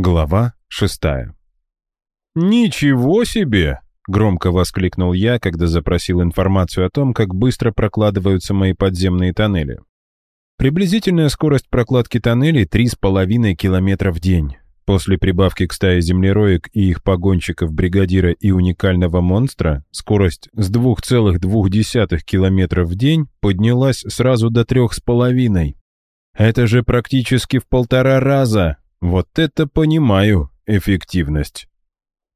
Глава шестая. «Ничего себе!» — громко воскликнул я, когда запросил информацию о том, как быстро прокладываются мои подземные тоннели. Приблизительная скорость прокладки тоннелей 3,5 км в день. После прибавки к стае землероек и их погонщиков бригадира и уникального монстра, скорость с 2,2 км в день поднялась сразу до 3,5. Это же практически в полтора раза! Вот это понимаю, эффективность.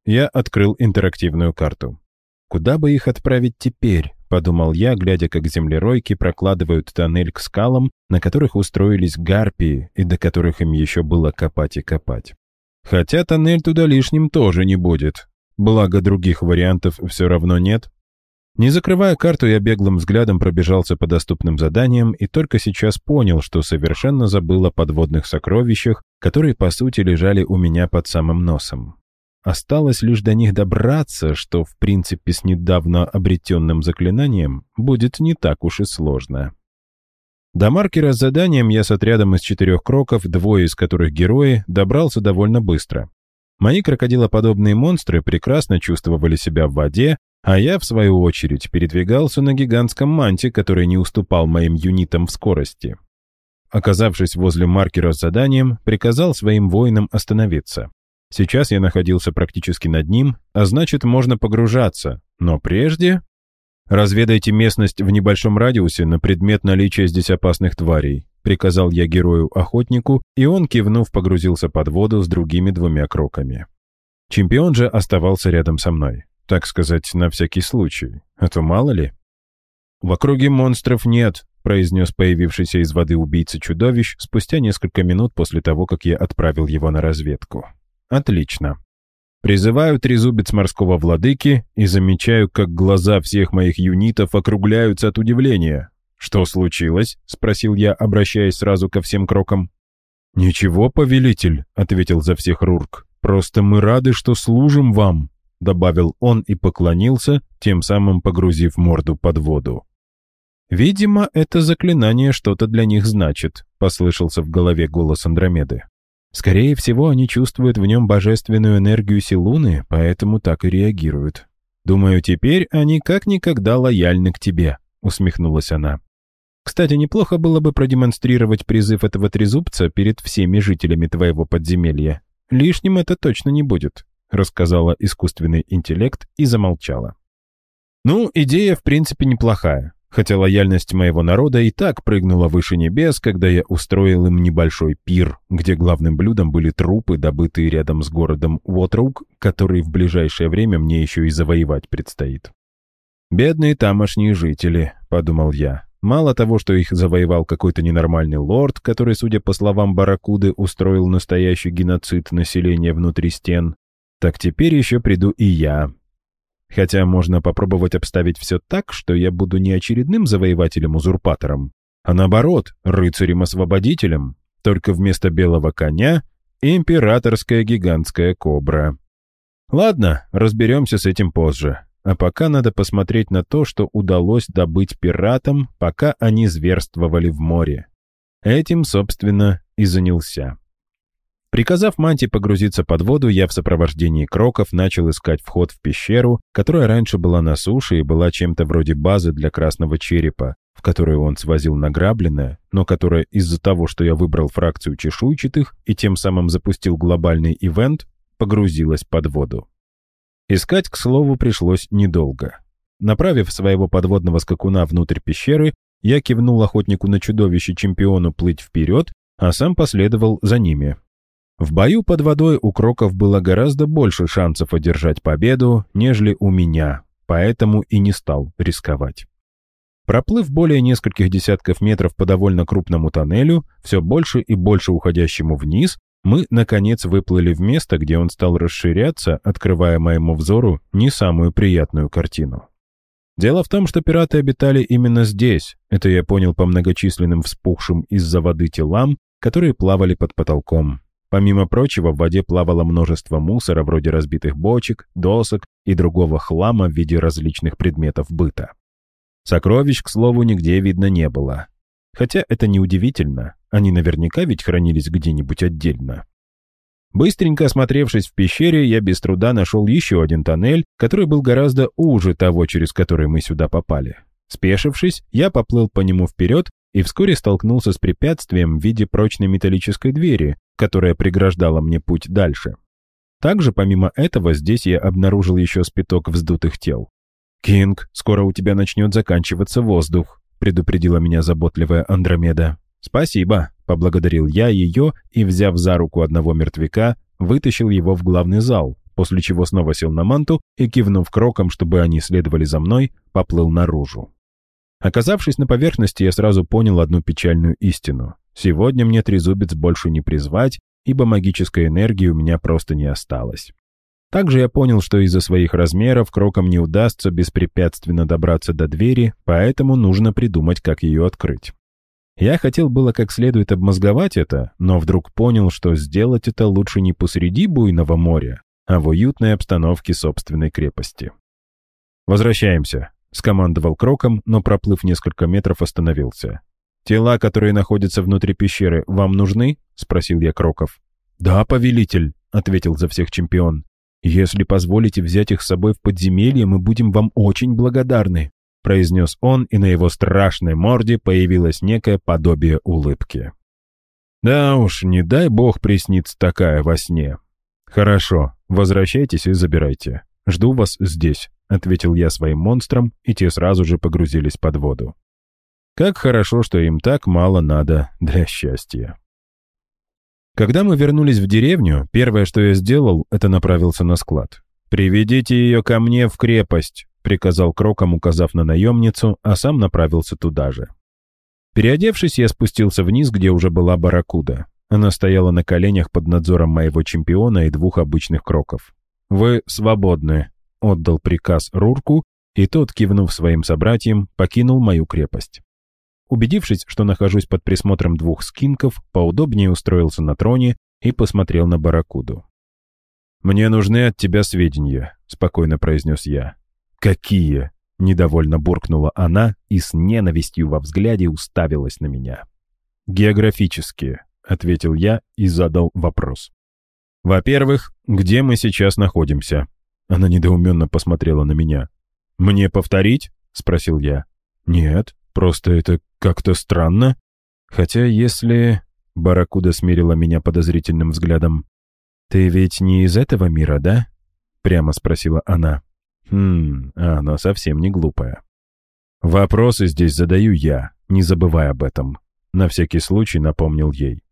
Я открыл интерактивную карту. Куда бы их отправить теперь? Подумал я, глядя, как землеройки прокладывают тоннель к скалам, на которых устроились гарпии, и до которых им еще было копать и копать. Хотя тоннель туда лишним тоже не будет. Благо, других вариантов все равно нет. Не закрывая карту, я беглым взглядом пробежался по доступным заданиям и только сейчас понял, что совершенно забыл о подводных сокровищах, которые, по сути, лежали у меня под самым носом. Осталось лишь до них добраться, что, в принципе, с недавно обретенным заклинанием будет не так уж и сложно. До маркера с заданием я с отрядом из четырех кроков, двое из которых герои, добрался довольно быстро. Мои крокодилоподобные монстры прекрасно чувствовали себя в воде, а я, в свою очередь, передвигался на гигантском манте, который не уступал моим юнитам в скорости. Оказавшись возле маркера с заданием, приказал своим воинам остановиться. Сейчас я находился практически над ним, а значит, можно погружаться, но прежде... «Разведайте местность в небольшом радиусе на предмет наличия здесь опасных тварей», приказал я герою-охотнику, и он, кивнув, погрузился под воду с другими двумя кроками. Чемпион же оставался рядом со мной. Так сказать, на всякий случай. А то мало ли. «В округе монстров нет», — произнес появившийся из воды убийца-чудовищ спустя несколько минут после того, как я отправил его на разведку. «Отлично. Призываю трезубец морского владыки и замечаю, как глаза всех моих юнитов округляются от удивления. «Что случилось?» — спросил я, обращаясь сразу ко всем крокам. «Ничего, повелитель», — ответил за всех Рурк. «Просто мы рады, что служим вам» добавил он и поклонился, тем самым погрузив морду под воду. «Видимо, это заклинание что-то для них значит», — послышался в голове голос Андромеды. «Скорее всего, они чувствуют в нем божественную энергию Силуны, поэтому так и реагируют. Думаю, теперь они как никогда лояльны к тебе», — усмехнулась она. «Кстати, неплохо было бы продемонстрировать призыв этого трезубца перед всеми жителями твоего подземелья. Лишним это точно не будет рассказала искусственный интеллект и замолчала. Ну, идея в принципе неплохая, хотя лояльность моего народа и так прыгнула выше небес, когда я устроил им небольшой пир, где главным блюдом были трупы, добытые рядом с городом Уотрук, который в ближайшее время мне еще и завоевать предстоит. «Бедные тамошние жители», — подумал я. Мало того, что их завоевал какой-то ненормальный лорд, который, судя по словам Барракуды, устроил настоящий геноцид населения внутри стен, так теперь еще приду и я. Хотя можно попробовать обставить все так, что я буду не очередным завоевателем-узурпатором, а наоборот, рыцарем-освободителем, только вместо белого коня — императорская гигантская кобра. Ладно, разберемся с этим позже. А пока надо посмотреть на то, что удалось добыть пиратам, пока они зверствовали в море. Этим, собственно, и занялся. Приказав Манти погрузиться под воду, я в сопровождении кроков начал искать вход в пещеру, которая раньше была на суше и была чем-то вроде базы для красного черепа, в которую он свозил награбленное, но которая из-за того, что я выбрал фракцию чешуйчатых и тем самым запустил глобальный ивент, погрузилась под воду. Искать, к слову, пришлось недолго. Направив своего подводного скакуна внутрь пещеры, я кивнул охотнику на чудовище чемпиону плыть вперед, а сам последовал за ними, в бою под водой у Кроков было гораздо больше шансов одержать победу, нежели у меня, поэтому и не стал рисковать. Проплыв более нескольких десятков метров по довольно крупному тоннелю, все больше и больше уходящему вниз, мы, наконец, выплыли в место, где он стал расширяться, открывая моему взору не самую приятную картину. Дело в том, что пираты обитали именно здесь, это я понял по многочисленным вспухшим из-за воды телам, которые плавали под потолком. Помимо прочего, в воде плавало множество мусора вроде разбитых бочек, досок и другого хлама в виде различных предметов быта. Сокровищ, к слову, нигде видно не было. Хотя это неудивительно, они наверняка ведь хранились где-нибудь отдельно. Быстренько осмотревшись в пещере, я без труда нашел еще один тоннель, который был гораздо уже того, через который мы сюда попали. Спешившись, я поплыл по нему вперед и вскоре столкнулся с препятствием в виде прочной металлической двери, которая преграждала мне путь дальше. Также, помимо этого, здесь я обнаружил еще спиток вздутых тел. «Кинг, скоро у тебя начнет заканчиваться воздух», предупредила меня заботливая Андромеда. «Спасибо», — поблагодарил я ее и, взяв за руку одного мертвяка, вытащил его в главный зал, после чего снова сел на манту и, кивнув кроком, чтобы они следовали за мной, поплыл наружу. Оказавшись на поверхности, я сразу понял одну печальную истину. Сегодня мне трезубец больше не призвать, ибо магической энергии у меня просто не осталось. Также я понял, что из-за своих размеров кроком не удастся беспрепятственно добраться до двери, поэтому нужно придумать, как ее открыть. Я хотел было как следует обмозговать это, но вдруг понял, что сделать это лучше не посреди буйного моря, а в уютной обстановке собственной крепости. «Возвращаемся», — скомандовал кроком, но, проплыв несколько метров, остановился. «Тела, которые находятся внутри пещеры, вам нужны?» — спросил я кроков. «Да, повелитель», — ответил за всех чемпион. «Если позволите взять их с собой в подземелье, мы будем вам очень благодарны», произнес он, и на его страшной морде появилось некое подобие улыбки. «Да уж, не дай бог приснится такая во сне». «Хорошо, возвращайтесь и забирайте. Жду вас здесь», — ответил я своим монстрам, и те сразу же погрузились под воду. Как хорошо, что им так мало надо для счастья. Когда мы вернулись в деревню, первое, что я сделал, это направился на склад. «Приведите ее ко мне в крепость», — приказал Кроком, указав на наемницу, а сам направился туда же. Переодевшись, я спустился вниз, где уже была барракуда. Она стояла на коленях под надзором моего чемпиона и двух обычных кроков. «Вы свободны», — отдал приказ Рурку, и тот, кивнув своим собратьям, покинул мою крепость. Убедившись, что нахожусь под присмотром двух скинков, поудобнее устроился на троне и посмотрел на барракуду. «Мне нужны от тебя сведения», — спокойно произнес я. «Какие?» — недовольно буркнула она и с ненавистью во взгляде уставилась на меня. «Географические», — ответил я и задал вопрос. «Во-первых, где мы сейчас находимся?» Она недоуменно посмотрела на меня. «Мне повторить?» — спросил я. «Нет, просто это как-то странно. Хотя если...» Баракуда смирила меня подозрительным взглядом. «Ты ведь не из этого мира, да?» Прямо спросила она. «Хм, она совсем не глупая». «Вопросы здесь задаю я, не забывай об этом», — на всякий случай напомнил ей.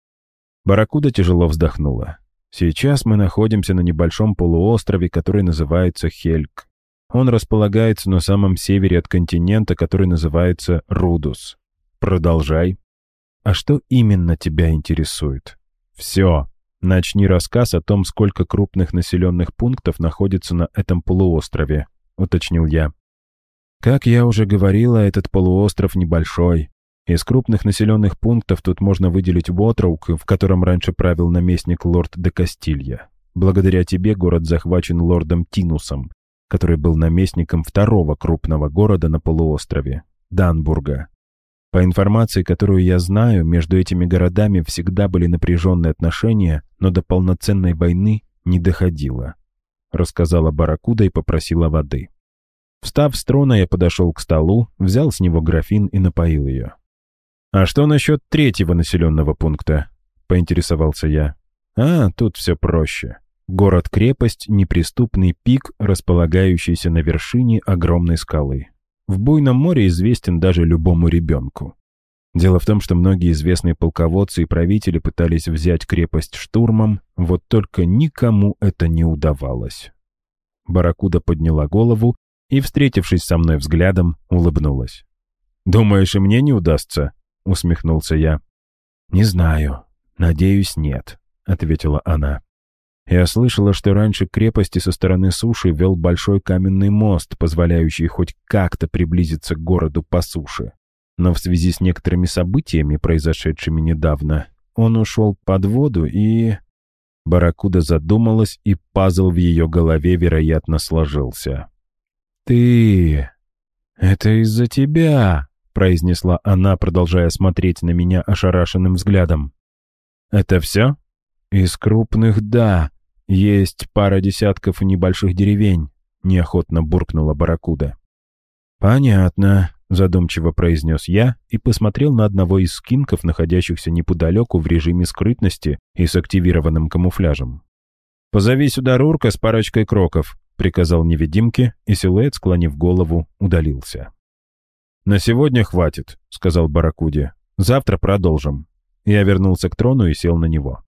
Баракуда тяжело вздохнула. «Сейчас мы находимся на небольшом полуострове, который называется Хельк. Он располагается на самом севере от континента, который называется Рудус. Продолжай. А что именно тебя интересует? Все. Начни рассказ о том, сколько крупных населенных пунктов находится на этом полуострове, уточнил я. Как я уже говорила, этот полуостров небольшой. Из крупных населенных пунктов тут можно выделить Уотроук, в котором раньше правил наместник лорд де Кастилья. Благодаря тебе город захвачен лордом Тинусом, который был наместником второго крупного города на полуострове – Данбурга. По информации, которую я знаю, между этими городами всегда были напряженные отношения, но до полноценной войны не доходило. Рассказала Баракуда и попросила воды. Встав с трона, я подошел к столу, взял с него графин и напоил ее. «А что насчет третьего населенного пункта?» — поинтересовался я. «А, тут все проще. Город-крепость — неприступный пик, располагающийся на вершине огромной скалы в буйном море известен даже любому ребенку. Дело в том, что многие известные полководцы и правители пытались взять крепость штурмом, вот только никому это не удавалось. Баракуда подняла голову и, встретившись со мной взглядом, улыбнулась. «Думаешь, и мне не удастся?» — усмехнулся я. «Не знаю. Надеюсь, нет», — ответила она. Я слышала, что раньше к крепости со стороны суши вел большой каменный мост, позволяющий хоть как-то приблизиться к городу по суше. Но в связи с некоторыми событиями, произошедшими недавно, он ушел под воду и... Баракуда задумалась, и пазл в ее голове, вероятно, сложился. «Ты... это из-за тебя», — произнесла она, продолжая смотреть на меня ошарашенным взглядом. «Это все?» Из крупных — да. Есть пара десятков небольших деревень, неохотно буркнула Баракуда. Понятно, задумчиво произнес я и посмотрел на одного из скинков, находящихся неподалеку в режиме скрытности и с активированным камуфляжем. «Позови сюда Рурка с парочкой кроков», — приказал невидимке, и силуэт, склонив голову, удалился. «На сегодня хватит», — сказал Баракуде. «Завтра продолжим». Я вернулся к трону и сел на него.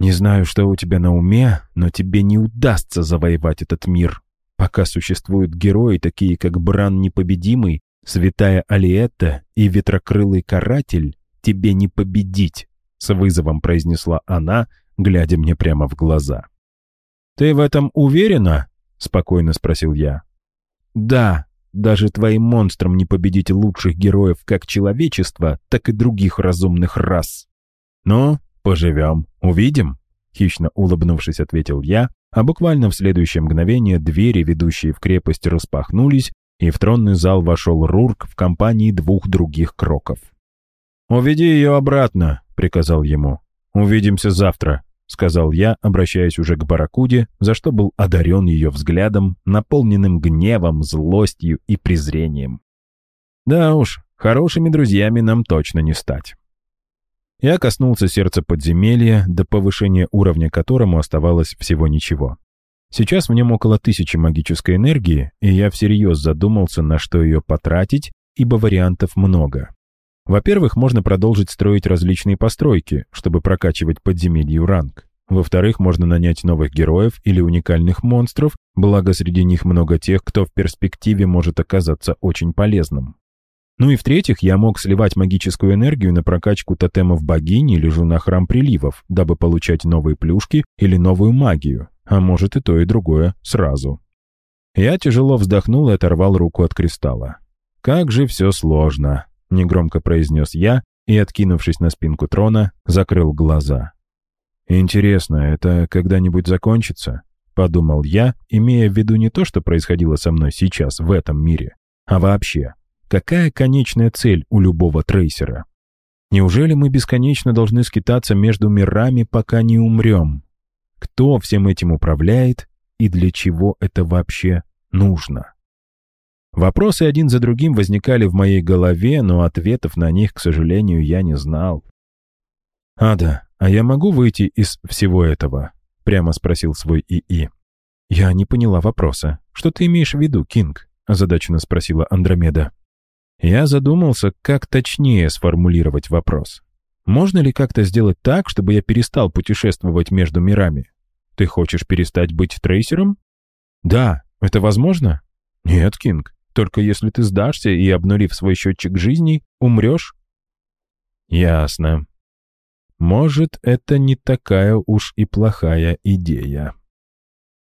«Не знаю, что у тебя на уме, но тебе не удастся завоевать этот мир. Пока существуют герои, такие как Бран Непобедимый, Святая Алиетта и Ветрокрылый Каратель, тебе не победить», — с вызовом произнесла она, глядя мне прямо в глаза. «Ты в этом уверена?» — спокойно спросил я. «Да, даже твоим монстрам не победить лучших героев как человечества, так и других разумных рас». «Ну, поживем, увидим», — хищно улыбнувшись, ответил я, а буквально в следующее мгновение двери, ведущие в крепость, распахнулись, и в тронный зал вошел Рурк в компании двух других кроков. «Уведи ее обратно», — приказал ему. «Увидимся завтра», — сказал я, обращаясь уже к Баракуде, за что был одарен ее взглядом, наполненным гневом, злостью и презрением. «Да уж, хорошими друзьями нам точно не стать». Я коснулся сердца подземелья, до повышения уровня которому оставалось всего ничего. Сейчас в нем около тысячи магической энергии, и я всерьез задумался, на что ее потратить, ибо вариантов много. Во-первых, можно продолжить строить различные постройки, чтобы прокачивать подземелью ранг. Во-вторых, можно нанять новых героев или уникальных монстров, благо среди них много тех, кто в перспективе может оказаться очень полезным. Ну и в-третьих, я мог сливать магическую энергию на прокачку тотемов богини или же на храм приливов, дабы получать новые плюшки или новую магию, а может и то, и другое сразу. Я тяжело вздохнул и оторвал руку от кристалла. «Как же все сложно», — негромко произнес я и, откинувшись на спинку трона, закрыл глаза. «Интересно, это когда-нибудь закончится?» — подумал я, имея в виду не то, что происходило со мной сейчас в этом мире, а вообще, Какая конечная цель у любого трейсера? Неужели мы бесконечно должны скитаться между мирами, пока не умрем? Кто всем этим управляет и для чего это вообще нужно? Вопросы один за другим возникали в моей голове, но ответов на них, к сожалению, я не знал. «Ада, а я могу выйти из всего этого?» — прямо спросил свой ИИ. «Я не поняла вопроса. Что ты имеешь в виду, Кинг?» — озадаченно спросила Андромеда. Я задумался, как точнее сформулировать вопрос. Можно ли как-то сделать так, чтобы я перестал путешествовать между мирами? Ты хочешь перестать быть трейсером? Да, это возможно? Нет, Кинг, только если ты сдашься и, обнулив свой счетчик жизни, умрешь. Ясно. Может, это не такая уж и плохая идея.